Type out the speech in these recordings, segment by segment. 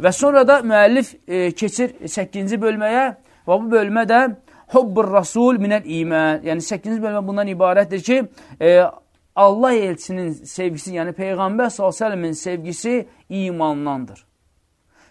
Və sonra da müəllif e, keçir 8-ci bölməyə və bu bölmə də Hubbur Rasul minəl iman. Yəni 8-ci bölmə bundan ibarətdir ki, e, Allah elçinin sevgisi, yəni Peyğəmbər s.ə.v-in sevgisi imandandır.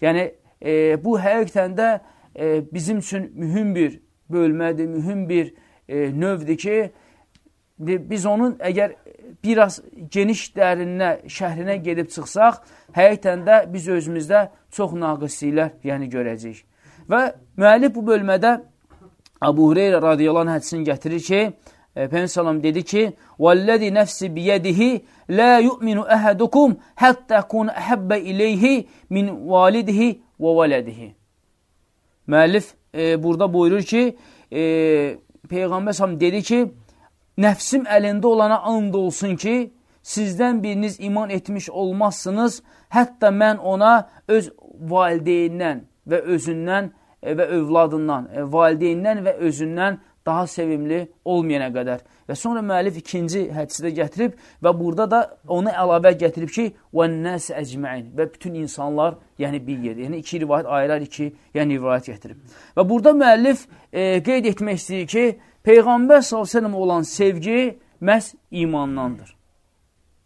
Yəni e, bu həqiqətən də e, bizim üçün mühüm bir bölmədir, mühüm bir e, növdür ki, biz onun əgər biraz geniş dərinlə, şəhrinə gedib çıxsaq, həqiqətən də biz özümüzdə çox naqisliklər yəni görəcəyik. Və müəllif bu bölmədə Abu Hureyra radiyallahu anh hədisini gətirir ki, e, Peyğəmbər sallam dedi ki: "Vallazi nefsi biyadihi la yu'minu ahadukum hatta kun ahabba ilayhi min validihi və valadihi." Müəllif e, burada buyurur ki, e, Peyğəmbər sallam dedi ki, nəfsim əlində olana and olsun ki, sizdən biriniz iman etmiş olmazsınız, hətta mən ona öz valideyndən və özündən e, və övladından, e, valideyndən və özündən daha sevimli olmayana qədər. Və sonra müəllif ikinci hədisdə gətirib və burada da onu əlavə gətirib ki, وَالنَّاسِ əcməin və bütün insanlar, yəni bir yer, yəni iki rivayət ayırar iki, yəni rivayət gətirib. Və burada müəllif e, qeyd etmək istəyir ki, Peyğəmbər s.ə.v olan sevgi məhz imandandır.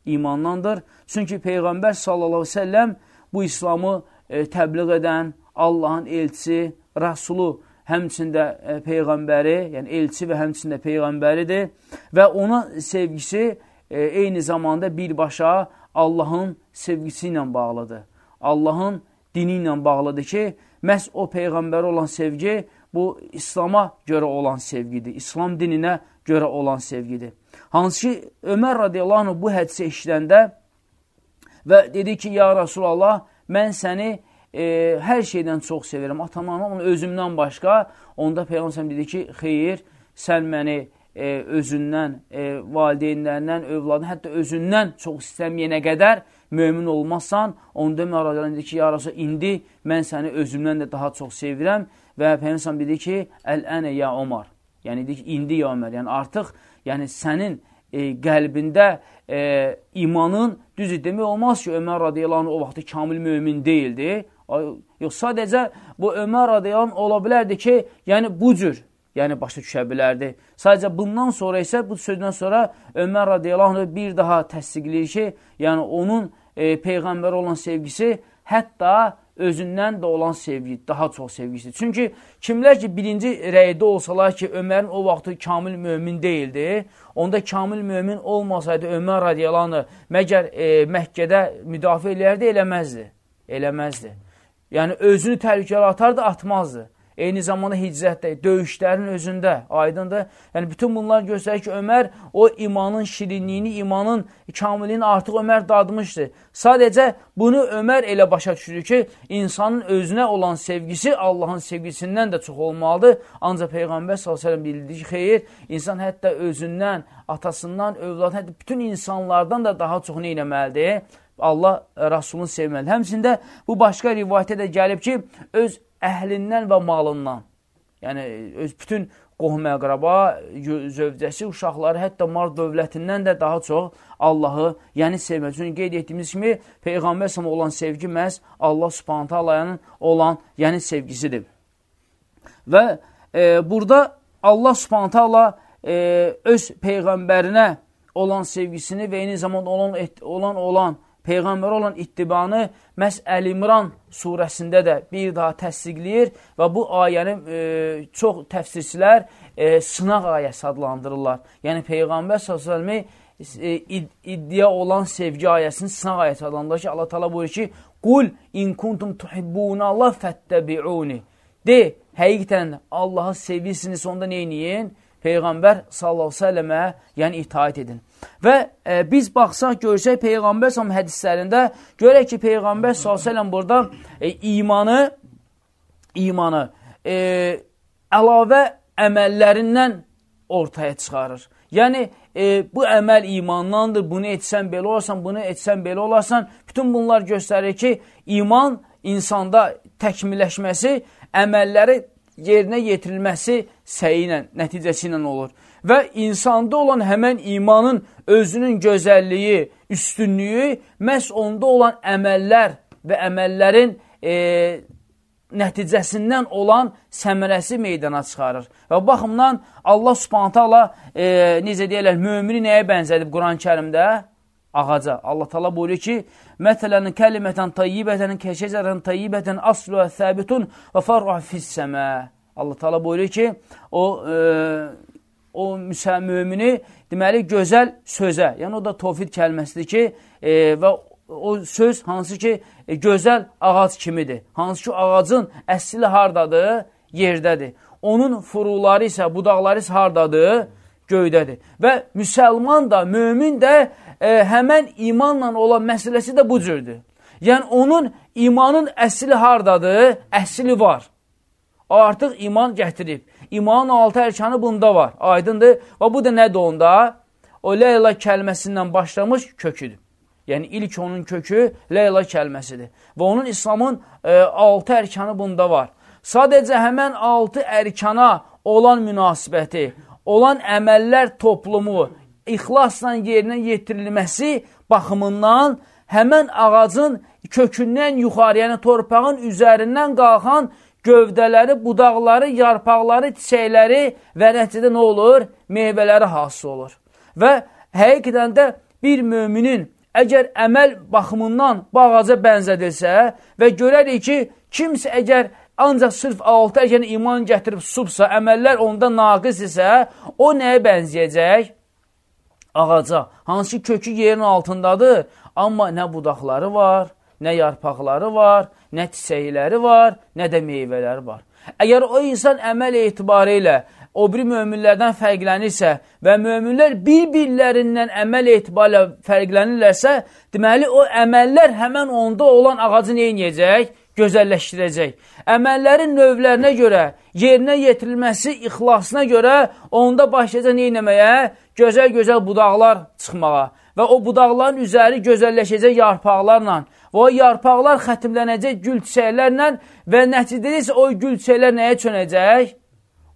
İmandandır. Çünki Peyğəmbər s.ə.v bu İslamı e, təbliğ edən Allahın elçisi, Rəsulu, həmçində e, Peyğəmbəri, yəni elçi və həmçində Peyğəmbəridir və ona sevgisi e, eyni zamanda birbaşa Allahın sevgisi ilə bağlıdır. Allahın dini ilə bağlıdır ki, məhz o Peyğəmbərə olan sevgi bu İslama görə olan sevgidir. İslam dininə görə olan sevgidir. Hansı ki, Ömər radiyallahu anh bu hədisi eşidəndə və dedi ki, ya Rasulallah, mən səni e, hər şeydən çox sevirəm. Atamdan, özümdən başqa. Onda Peyğəmbər dedi ki, xeyir, sən məni e, özündən, e, valideynlərindən, övladın, hətta özündən çox istəməyənə qədər mömin olmazsan, onda Ömər dedi ki, ya Rasulallah, indi mən səni özümdən də daha çox sevirəm Və Peyğəmbər dedi ki, əl-ənə ya Omar. Yəni dedi ki, indi ya Ömər. Yəni artıq yəni sənin e, qəlbində e, imanın düz demək olmaz ki, Ömər radiyallahu anh o vaxtı kamil mömin deyildi. Yox, sadəcə bu Ömər radiyallahu anh ola bilərdi ki, yəni bu cür yəni başa düşə bilərdi. Sadəcə bundan sonra isə, bu sözdən sonra Ömər radiyallahu anh bir daha təsdiqləyir ki, yəni onun e, Peyğəmbər olan sevgisi hətta özündən də olan sevgi, daha çox sevgisidir. Çünki kimlər ki, birinci rəydə olsalar ki, Ömərin o vaxtı kamil mömin deyildi, onda kamil mömin olmasaydı Ömər radiyalanı məgər e, Məkkədə müdafiə eləyərdi, eləməzdi. Eləməzdi. Yəni, özünü təhlükələ atardı, atmazdı eyni zamanda hicrətdə, döyüşlərin özündə, aydındır. Yəni, bütün bunlar göstərir ki, Ömər o imanın şirinliyini, imanın kamilini artıq Ömər dadmışdı. Sadəcə bunu Ömər elə başa düşürür ki, insanın özünə olan sevgisi Allahın sevgisindən də çox olmalıdır. Ancaq Peyğəmbər s.ə.v bildirdi ki, xeyir, insan hətta özündən, atasından, övladı, hətta bütün insanlardan da daha çox nə eləməlidir? Allah Rasulunu sevməlidir. Həmçində bu başqa rivayətə də gəlib ki, öz əhlindən və malından, yəni öz bütün qohum-əqraba, zövcəsi, uşaqları, hətta mal dövlətindən də daha çox Allahı, yəni sevmək. Çünki qeyd etdiyimiz kimi Peyğəmbər səhəm olan sevgi məhz Allah subhanətə alayının olan, yəni sevgisidir. Və e, burada Allah subhanətə ala e, öz Peyğəmbərinə olan sevgisini və eyni zamanda olan, olan, olan Peyğəmbərə olan ittibanı məhz Əl-İmran surəsində də bir daha təsdiqləyir və bu ayəni e, çox təfsirçilər e, sınaq ayəsi adlandırırlar. Yəni Peyğəmbər s.ə.v e, id iddia olan sevgi ayəsini sınaq ayəsi adlandırır ki, Allah tala buyurur ki, Qul in kuntum tuhibbuna Allah fəttəbi'uni. De, həqiqətən Allahı sevirsiniz, onda neyiniyin? Peyğəmbər s.ə.və yəni itaat edin. Və e, biz baxsaq, görsək Peyğəmbər s.ə.v hədislərində, görək ki, Peyğəmbər s.ə.v burada e, imanı, imanı e, əlavə əməllərindən ortaya çıxarır. Yəni, e, bu əməl imandandır, bunu etsən belə olarsan, bunu etsən belə olarsan. Bütün bunlar göstərir ki, iman insanda təkmilləşməsi, əməlləri yerinə yetirilməsi səyi ilə, nəticəsi ilə olur. Və insanda olan həmən imanın özünün gözəlliyi, üstünlüyü məhz onda olan əməllər və əməllərin e, nəticəsindən olan səmərəsi meydana çıxarır. Və baxımdan Allah subhanətə Allah e, necə deyərlər, mömini nəyə bənzədib Quran-ı kərimdə? Ağaca. Allah tala buyuruyor ki, Məsələn, kəlimətən tayyibətən, kəşəcərən tayyibətən, aslu və səbitun və farruha fissəmə. Allah tala buyuruyor ki, o, e, o mümini deməli, gözəl sözə, yəni o da tovhid kəlməsidir ki, e, və o söz hansı ki, e, gözəl ağac kimidir. Hansı ki, ağacın əsli hardadır? Yerdədir. Onun furuları isə, budaqları isə hardadır? Göydədir. Və müsəlman da, mömin də e, həmən imanla olan məsələsi də bu cürdür. Yəni, onun imanın əsli hardadır? Əsli var. O artıq iman gətirib. İmanın altı ərkanı bunda var. Aydındır. Və bu da nədir onda? O Leyla kəlməsindən başlamış köküdür. Yəni ilk onun kökü Leyla kəlməsidir. Və onun İslamın e, altı ərkanı bunda var. Sadəcə həmən altı ərkana olan münasibəti, olan əməllər toplumu ixlasla yerinə yetirilməsi baxımından həmən ağacın kökündən yuxarı, yəni torpağın üzərindən qalxan gövdələri, budaqları, yarpaqları, çiçəkləri və nəticədə nə olur? Meyvələri hasil olur. Və həqiqətən də bir müminin əgər əməl baxımından bu ağaca bənzədilsə və görərik ki, kimsə əgər ancaq sırf altı əgər iman gətirib subsa, əməllər onda naqis isə, o nəyə bənzəyəcək? Ağaca. Hansı kökü yerin altındadır, amma nə budaqları var, nə yarpaqları var, nə çiçəkləri var, nə də meyvələri var. Əgər o insan əməl etibarı ilə o biri möminlərdən fərqlənirsə və möminlər bir-birlərindən əməl etibarla fərqlənirlərsə, deməli o əməllər həmən onda olan ağacı neynəyəcək? Gözəlləşdirəcək. Əməllərin növlərinə görə, yerinə yetirilməsi ixlasına görə onda başlayacaq neynəməyə? Gözəl-gözəl budaqlar çıxmağa və o budaqların üzəri gözəlləşəcək yarpaqlarla və o yarpaqlar xətimlənəcək gül çiçəklərlə və nəticədə isə o gül çiçəklər nəyə çönəcək?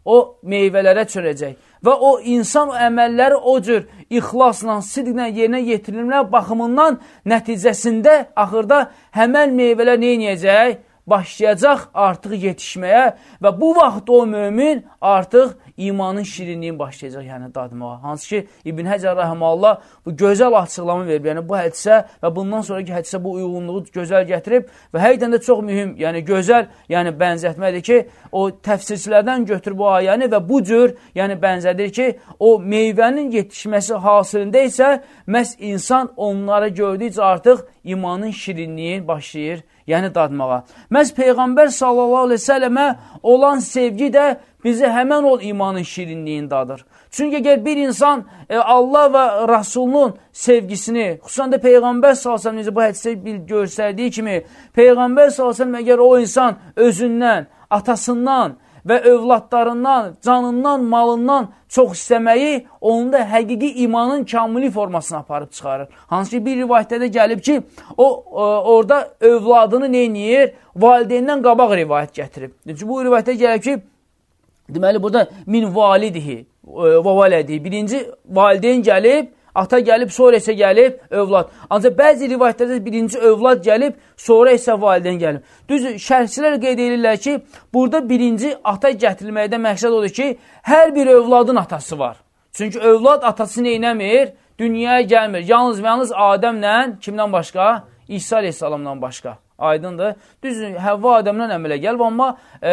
o meyvələrə çörəcək. Və o insan o əməlləri o cür ixlasla, sidqlə yerinə yetirilmək baxımından nəticəsində axırda həmən meyvələr neynəyəcək? Başlayacaq artıq yetişməyə və bu vaxt o mömin artıq imanın şirinliyin başlayacaq, yəni dadmağa. Hansı ki, İbn Həcər Rəhəmallah bu gözəl açıqlama verib, yəni bu hədisə və bundan sonraki hədisə bu uyğunluğu gözəl gətirib və həqiqdən də çox mühüm, yəni gözəl, yəni bənzətmədir ki, o təfsirçilərdən götür bu ayəni və bu cür, yəni bənzədir ki, o meyvənin yetişməsi hasilində isə məhz insan onları gördükcə artıq imanın şirinliyi başlayır, yəni dadmağa. Məhz Peyğəmbər sallallahu aleyhi sələmə olan sevgi də bizi həmən ol imanın şirinliyindadır. Çünki əgər bir insan e, Allah və Rasulunun sevgisini, xüsusən də Peyğəmbər s.ə.v. bu hədisə göstərdiyi kimi, Peyğəmbər s.ə.v. əgər o insan özündən, atasından və övladlarından, canından, malından çox istəməyi, onun da həqiqi imanın kamili formasına aparıb çıxarır. Hansı ki, bir rivayətdə də gəlib ki, o, o orada övladını neyniyir? Valideyndən qabaq rivayət gətirib. Bu rivayətdə gəlib ki, Deməli, burada min validihi və vələdi. Birinci valideyn gəlib, ata gəlib, sonra isə gəlib övlad. Ancaq bəzi rivayətlərdə birinci övlad gəlib, sonra isə valideyn gəlib. Düz şərhçilər qeyd edirlər ki, burada birinci ata gətirilməkdə məqsəd odur ki, hər bir övladın atası var. Çünki övlad atası neynəmir? Dünyaya gəlmir. Yalnız və yalnız Adəmlə, kimdən başqa? İsa aleyhissalamdan başqa. Aydındır. Düz Həvva Adəmdən əmələ gəlib, amma e,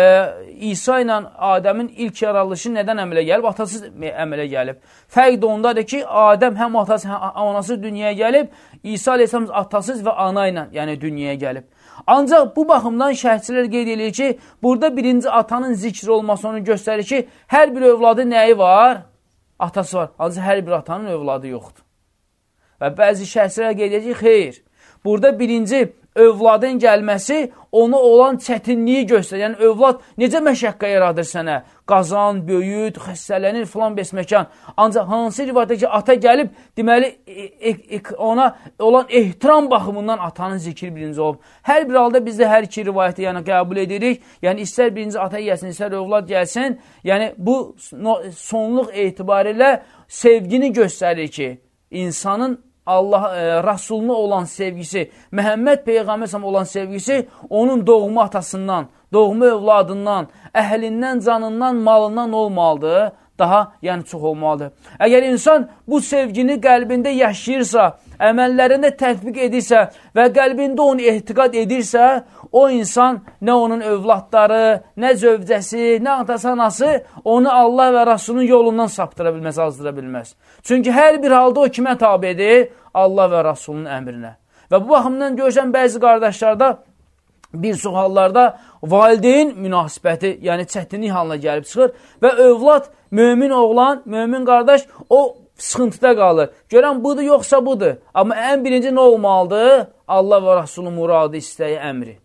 İsa ilə Adəmin ilk yaralışı nədən əmələ gəlib? Atasız əmələ gəlib. Fərq də ondadır ki, Adəm həm atası, həm anası dünyaya gəlib, İsa aleyhisselam atasız və ana ilə yəni dünyaya gəlib. Ancaq bu baxımdan şəhətçilər qeyd edir ki, burada birinci atanın zikr olması onu göstərir ki, hər bir övladı nəyi var? Atası var. Ancaq hər bir atanın övladı yoxdur. Və bəzi şəhətçilər qeyd edir ki, xeyr. Burada birinci övladın gəlməsi ona olan çətinliyi göstərir. Yəni, övlad necə məşəqqə yaradır sənə? Qazan, böyüt, xəstələnir, filan besməkan. Ancaq hansı rivayətdə ki, ata gəlib, deməli, e, e, e, ona olan ehtiram baxımından atanın zikri birinci olub. Hər bir halda biz də hər iki rivayəti yəni, qəbul edirik. Yəni, istər birinci ata gəlsin, istər övlad gəlsin. Yəni, bu sonluq etibarilə sevgini göstərir ki, insanın Allah e, Rasuluna olan sevgisi, Məhəmməd Peyğəmbər olan sevgisi onun doğma atasından, doğma övladından, əhlindən, canından, malından olmalıdır daha yəni çox olmalıdır. Əgər insan bu sevgini qəlbində yaşayırsa, əməllərində tətbiq edirsə və qəlbində onu ehtiqat edirsə, o insan nə onun övladları, nə zövcəsi, nə atası, anası onu Allah və Rasulun yolundan saptıra bilməz, azdıra bilməz. Çünki hər bir halda o kimə tabidir? Allah və Rasulun əmrinə. Və bu baxımdan görürsən, bəzi qardaşlarda bir çox hallarda valideyn münasibəti, yəni çətinlik halına gəlib çıxır və övlad, mömin oğlan, mömin qardaş o sıxıntıda qalır. Görən budur, yoxsa budur. Amma ən birinci nə olmalıdır? Allah və Rasulun muradı, istəyi, əmri.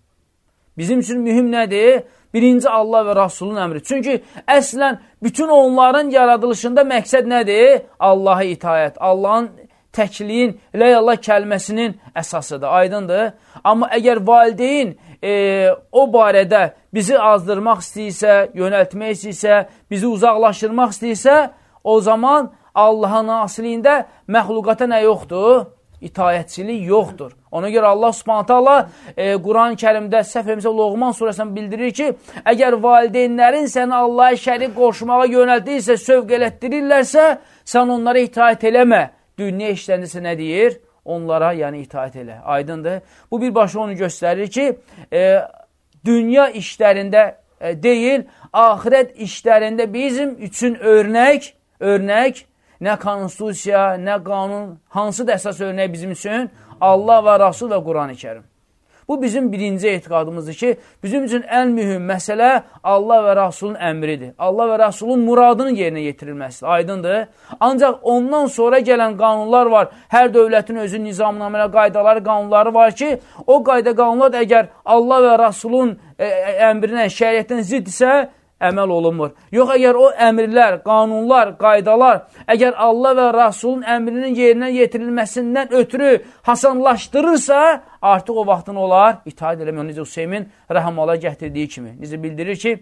Bizim üçün mühüm nədir? Birinci Allah və Rasulun əmri. Çünki əslən bütün onların yaradılışında məqsəd nədir? Allaha itayət, Allahın təkliyin, ləyəllah kəlməsinin əsasıdır, aydındır. Amma əgər valideyn e, o barədə bizi azdırmaq istəyirsə, yönəltmək istəyirsə, bizi uzaqlaşdırmaq istəyirsə, o zaman Allahın asiliyində məxluqata nə yoxdur? İtayətçilik yoxdur. Ona görə Allah subhanətə Allah e, Quran-ı kərimdə səhv eləmirsə Loğman surəsində bildirir ki, əgər valideynlərin səni Allah'a şərik qoşmağa yönəldirsə, sövq elətdirirlərsə, sən onlara itayət eləmə. Dünya işləndirsə nə deyir? onlara yəni itaət elə. Aydındır. Bu birbaşa onu göstərir ki, e, dünya işlərində e, deyil, ahirət işlərində bizim üçün örnək, örnək nə konstitusiya, nə qanun, hansı da əsas örnək bizim üçün? Allah və Rasul və Quran-ı Kerim. Bu bizim birinci etiqadımızdır ki, bizim üçün ən mühüm məsələ Allah və Rasulun əmridir. Allah və Rasulun muradının yerinə yetirilməsidir. Aydındır. Ancaq ondan sonra gələn qanunlar var. Hər dövlətin özü nizamnamələ qaydaları, qanunları var ki, o qayda qanunlar əgər Allah və Rasulun ə, əmrinə, şəriyyətin ziddirsə, əməl olunmur. Yox, əgər o əmrlər, qanunlar, qaydalar, əgər Allah və Rasulun əmrinin yerinə yetirilməsindən ötürü hasanlaşdırırsa, artıq o vaxtın olar, itaat eləmək, necə Hüseymin rəhəmala gətirdiyi kimi. Necə bildirir ki,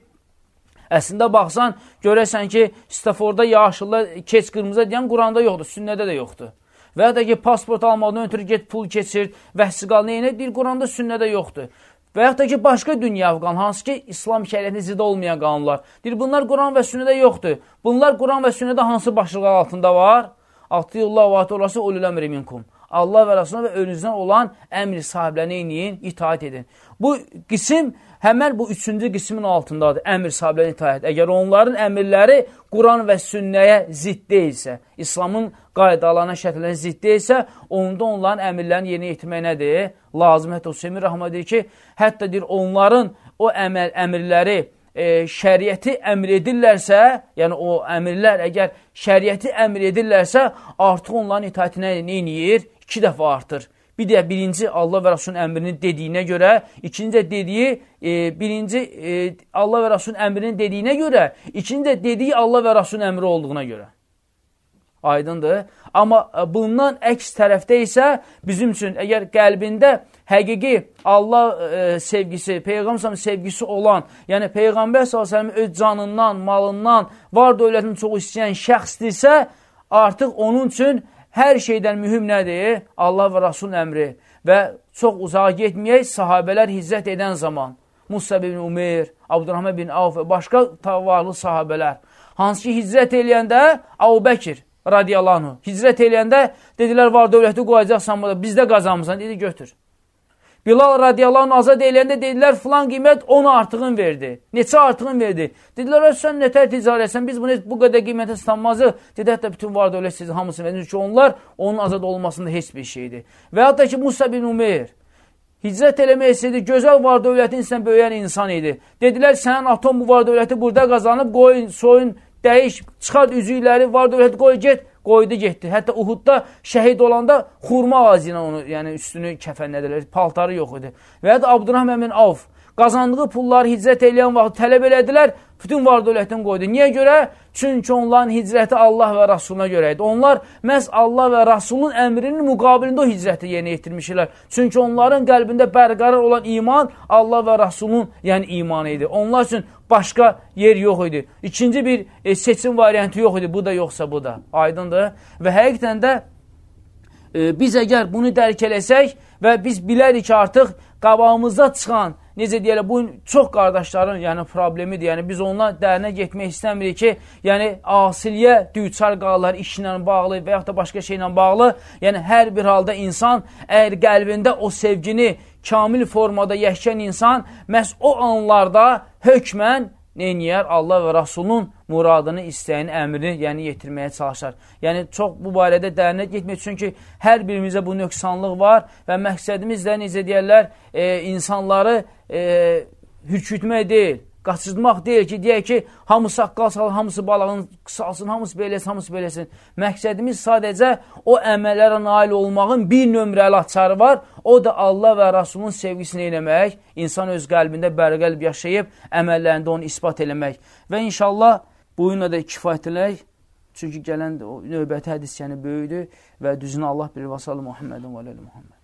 əslində baxsan, görəsən ki, Staforda yaşıllar, keç qırmızı deyən Quranda yoxdur, sünnədə də yoxdur. Və ya da ki, pasport almadan ötürü get pul keçir, vəhsiqal neyinə, deyil, Quranda sünnədə yoxdur. Və yaxud da ki, başqa dünya qanun, hansı ki, İslam şəriyyətinə zidd olmayan qanunlar. Deyir, bunlar Quran və sünnədə yoxdur. Bunlar Quran və sünnədə hansı başlıqlar altında var? Atiyullah və atiyullahsı ulul əmri minkum. Allah və Rasuluna və önünüzdən olan əmr sahiblərinə iniyin, itaat edin. Bu qisim həmən bu üçüncü qismin altındadır, əmr sahiblərinə itaat. Əgər onların əmirləri Quran və sünnəyə zidd deyilsə, İslamın qaydalarına, şərtlərine zidd deyilsə, onda onların əmirlərini yerinə yetirmək nədir? Lazım. Hətta Hüseymin Rəhmə deyir ki, hətta deyir, onların o əməl, əmirləri e, şəriəti əmr edirlərsə, yəni o əmirlər əgər şəriəti əmr edirlərsə, artıq onların itaətinə neyiniyir? iki dəfə artır. Bir də birinci Allah və Rasulun əmrinin dediyinə görə, ikinci də dediyi, e, birinci e, Allah və Rasulun əmrinin dediyinə görə, ikinci də dediyi Allah və Rasulun əmri olduğuna görə. Aydındır. Amma e, bundan əks tərəfdə isə bizim üçün əgər qəlbində həqiqi Allah e, sevgisi, Peyğəmbər sevgisi olan, yəni Peyğəmbər s.ə.v öz canından, malından, var dövlətini çox istəyən şəxsdirsə, artıq onun üçün hər şeydən mühüm nədir? Allah və Rasulun əmri və çox uzağa getməyək, sahabələr hicrət edən zaman, Musa bin Umeyr, Abdurrahman bin Avf və başqa tavarlı sahabələr, hansı ki, hicrət eləyəndə Əbu Radiyallahu, hicrət eləyəndə dedilər, var dövləti qoyacaqsan, bizdə qazanmısan, dedi, götür. Bilal radiyallahu azad eləndə dedilər, filan qiymət 10 artığın verdi. Neçə artığın verdi? Dedilər, sən nətər ticarətsən, biz bunu bu qədər qiymətə satanmazı. Dedi, hətta bütün var dövlət sizi hamısını verir ki, onlar onun azad olmasında heç bir şeydir. Və hətta ki, Musa bin Umeyr, hicrət eləmək istəyirdi, gözəl var dövlətin sən böyüyən insan idi. Dedilər, sənin atom bu var dövləti burada qazanıb, qoyun, soyun, dəyiş, çıxart üzükləri, var dövləti qoy, get, qoydu getdi. Hətta Uhudda şəhid olanda xurma ağacı ilə onu, yəni üstünü kəfənlədilər, paltarı yox idi. Və ya da Abdurrahman bin Avf qazandığı pulları hicrət eləyən vaxt tələb elədilər, bütün var dövlətin qoydu. Niyə görə? Çünki onların hicrəti Allah və Rasuluna görə idi. Onlar məhz Allah və Rasulun əmrinin müqabilində o hicrəti yerinə yetirmişlər. Çünki onların qəlbində bərqərar olan iman Allah və Rasulun yəni imanı idi. Onlar üçün başqa yer yox idi. İkinci bir e, seçim variantı yox idi. Bu da yoxsa bu da. Aydındır. Və həqiqətən də e, biz əgər bunu dərk eləsək və biz bilərik ki, artıq qabağımızda çıxan, necə deyərlər, bu çox qardaşların yəni, problemidir. Yəni, biz ondan dərinə getmək istəmirik ki, yəni, asiliyə düçar qalırlar işlə bağlı və yaxud da başqa şeylə bağlı. Yəni, hər bir halda insan əgər qəlbində o sevgini kamil formada yəhkən insan məhz o anlarda hökmən neyniyər? Allah və Rasulun muradını, istəyini, əmrini, yəni yetirməyə çalışar. Yəni, çox bu barədə dərinə getmək, çünki hər birimizdə bu nöqsanlıq var və məqsədimiz də, necə deyərlər, e, insanları e, hürkütmək deyil, qaçırtmaq deyil ki, deyək ki, hamı saqqal salın, hamısı balağını salsın, hamısı beləsin, hamısı beləsin. Məqsədimiz sadəcə o əməllərə nail olmağın bir nömrəli açarı var. O da Allah və Rasulun sevgisini eləmək, insan öz qəlbində bərqəlb yaşayıb, əməllərində onu ispat eləmək. Və inşallah boyunla da kifayətlək, çünki gələn növbəti hədis yəni böyüdür və düzünü Allah bilir və sallı Muhammedin və aləli Muhammed.